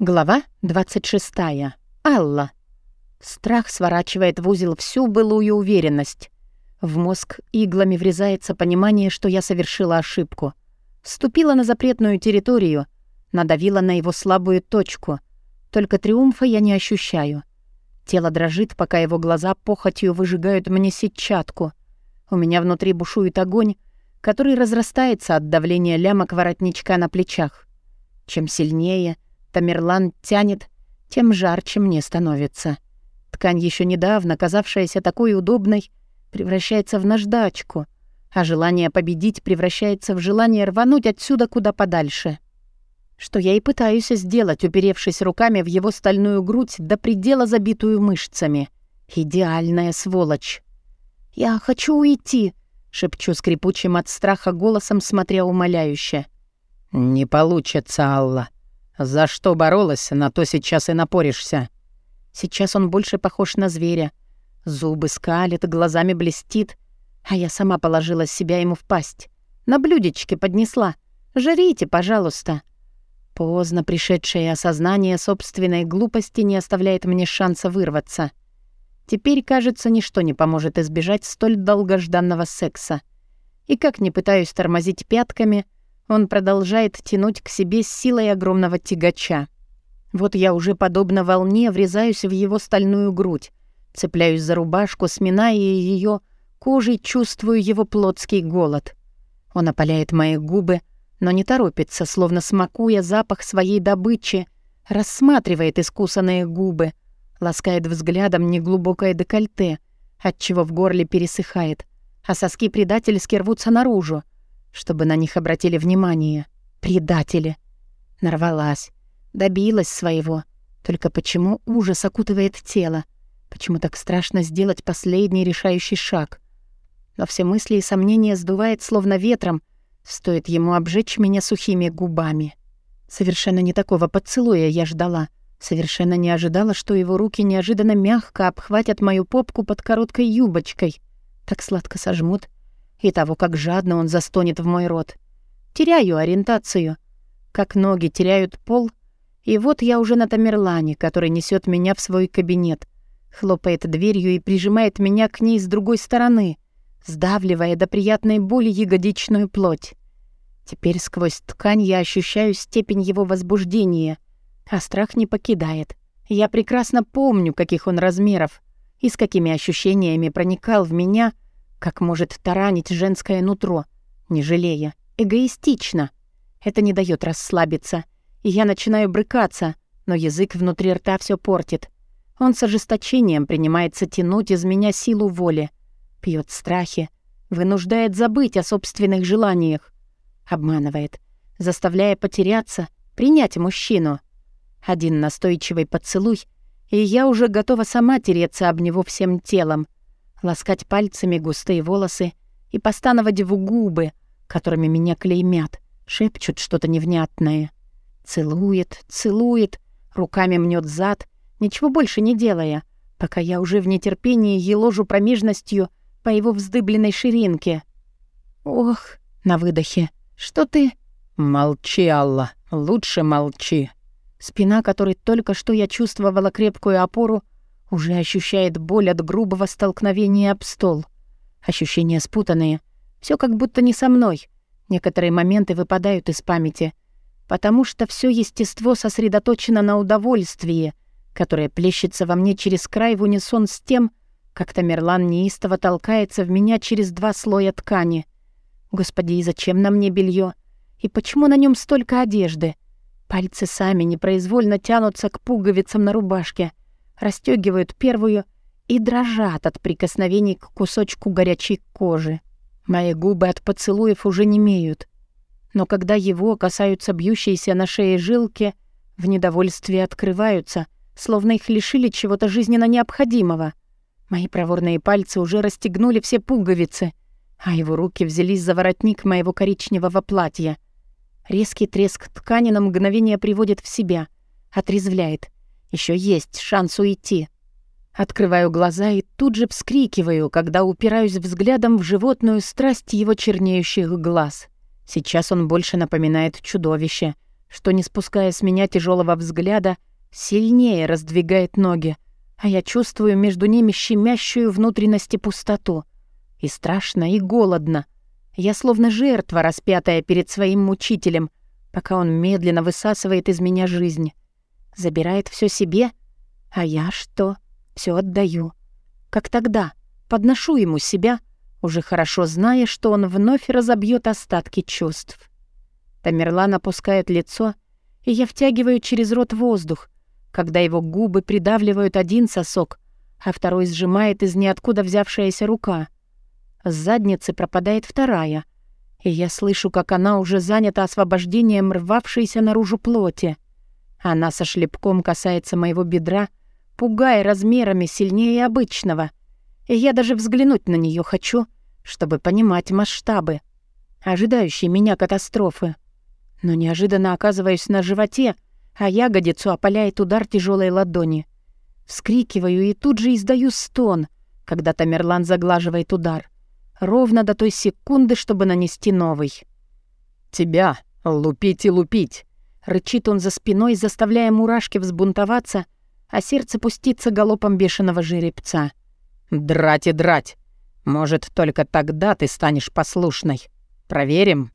Глава 26. Алла. Страх сворачивает в узел всю былую уверенность. В мозг иглами врезается понимание, что я совершила ошибку. Вступила на запретную территорию, надавила на его слабую точку. Только триумфа я не ощущаю. Тело дрожит, пока его глаза похотью выжигают мне сетчатку. У меня внутри бушует огонь, который разрастается от давления лямок воротничка на плечах. Чем сильнее — Тамерлан тянет, тем жарче мне становится. Ткань еще недавно, казавшаяся такой удобной, превращается в наждачку, а желание победить превращается в желание рвануть отсюда куда подальше. Что я и пытаюсь сделать, уперевшись руками в его стальную грудь до предела забитую мышцами. Идеальная сволочь. «Я хочу уйти», — шепчу скрипучим от страха голосом, смотря умоляюще. «Не получится, Алла», «За что боролась, на то сейчас и напоришься». Сейчас он больше похож на зверя. Зубы скалит, глазами блестит. А я сама положила себя ему в пасть. На блюдечке поднесла. «Жарите, пожалуйста». Поздно пришедшее осознание собственной глупости не оставляет мне шанса вырваться. Теперь, кажется, ничто не поможет избежать столь долгожданного секса. И как не пытаюсь тормозить пятками — он продолжает тянуть к себе силой огромного тягача. Вот я уже, подобно волне, врезаюсь в его стальную грудь, цепляюсь за рубашку, сминая ее кожей, чувствую его плотский голод. Он опаляет мои губы, но не торопится, словно смакуя запах своей добычи, рассматривает искусанные губы, ласкает взглядом неглубокое декольте, отчего в горле пересыхает, а соски предательски рвутся наружу, чтобы на них обратили внимание. Предатели. Нарвалась. Добилась своего. Только почему ужас окутывает тело? Почему так страшно сделать последний решающий шаг? Но все мысли и сомнения сдувает словно ветром, стоит ему обжечь меня сухими губами. Совершенно не такого поцелуя я ждала. Совершенно не ожидала, что его руки неожиданно мягко обхватят мою попку под короткой юбочкой. Так сладко сожмут, и того, как жадно он застонет в мой рот. Теряю ориентацию, как ноги теряют пол, и вот я уже на Тамерлане, который несет меня в свой кабинет, хлопает дверью и прижимает меня к ней с другой стороны, сдавливая до приятной боли ягодичную плоть. Теперь сквозь ткань я ощущаю степень его возбуждения, а страх не покидает. Я прекрасно помню, каких он размеров и с какими ощущениями проникал в меня — как может таранить женское нутро, не жалея, эгоистично. Это не дает расслабиться, и я начинаю брыкаться, но язык внутри рта все портит. Он с ожесточением принимается тянуть из меня силу воли, пьет страхи, вынуждает забыть о собственных желаниях, обманывает, заставляя потеряться, принять мужчину. Один настойчивый поцелуй, и я уже готова сама тереться об него всем телом — ласкать пальцами густые волосы и постановать в губы, которыми меня клеймят, шепчут что-то невнятное. Целует, целует, руками мнет зад, ничего больше не делая, пока я уже в нетерпении еложу промежностью по его вздыбленной ширинке. «Ох!» — на выдохе. «Что ты...» «Молчи, Алла, лучше молчи». Спина, которой только что я чувствовала крепкую опору, уже ощущает боль от грубого столкновения об стол. Ощущения спутанные. Все как будто не со мной. Некоторые моменты выпадают из памяти, потому что все естество сосредоточено на удовольствии, которое плещется во мне через край в унисон с тем, как Тамерлан неистово толкается в меня через два слоя ткани. Господи, и зачем на мне белье? И почему на нем столько одежды? Пальцы сами непроизвольно тянутся к пуговицам на рубашке — расстегивают первую и дрожат от прикосновений к кусочку горячей кожи. Мои губы от поцелуев уже не имеют. Но когда его касаются бьющиеся на шее жилки, в недовольстве открываются, словно их лишили чего-то жизненно необходимого. Мои проворные пальцы уже расстегнули все пуговицы, а его руки взялись за воротник моего коричневого платья. Резкий треск ткани на мгновение приводит в себя, отрезвляет — еще есть шанс уйти. Открываю глаза и тут же вскрикиваю, когда упираюсь взглядом в животную страсть его чернеющих глаз. Сейчас он больше напоминает чудовище, что, не спуская с меня тяжелого взгляда, сильнее раздвигает ноги, а я чувствую между ними щемящую внутренности пустоту. И страшно, и голодно. Я словно жертва, распятая перед своим мучителем, пока он медленно высасывает из меня жизнь. Забирает все себе, а я что? Все отдаю. Как тогда, подношу ему себя, уже хорошо зная, что он вновь разобьет остатки чувств. Тамерлан опускает лицо, и я втягиваю через рот воздух, когда его губы придавливают один сосок, а второй сжимает из ниоткуда взявшаяся рука. С задницы пропадает вторая, и я слышу, как она уже занята освобождением рвавшейся наружу плоти. Она со шлепком касается моего бедра, пугая размерами сильнее обычного, и я даже взглянуть на нее хочу, чтобы понимать масштабы, ожидающие меня катастрофы. Но неожиданно оказываюсь на животе, а ягодицу опаляет удар тяжелой ладони. Вскрикиваю и тут же издаю стон, когда Тамерлан заглаживает удар. Ровно до той секунды, чтобы нанести новый. «Тебя лупить и лупить!» Рычит он за спиной, заставляя мурашки взбунтоваться, а сердце пуститься галопом бешеного жеребца. «Драть и драть! Может, только тогда ты станешь послушной. Проверим?»